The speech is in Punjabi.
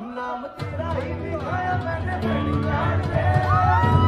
ਨਾਮ ਤੇਰਾ ਹੀ ਲਿਖਾਇਆ ਮੈਨੇ ਬੜੀ ਜਾਣ ਦੇ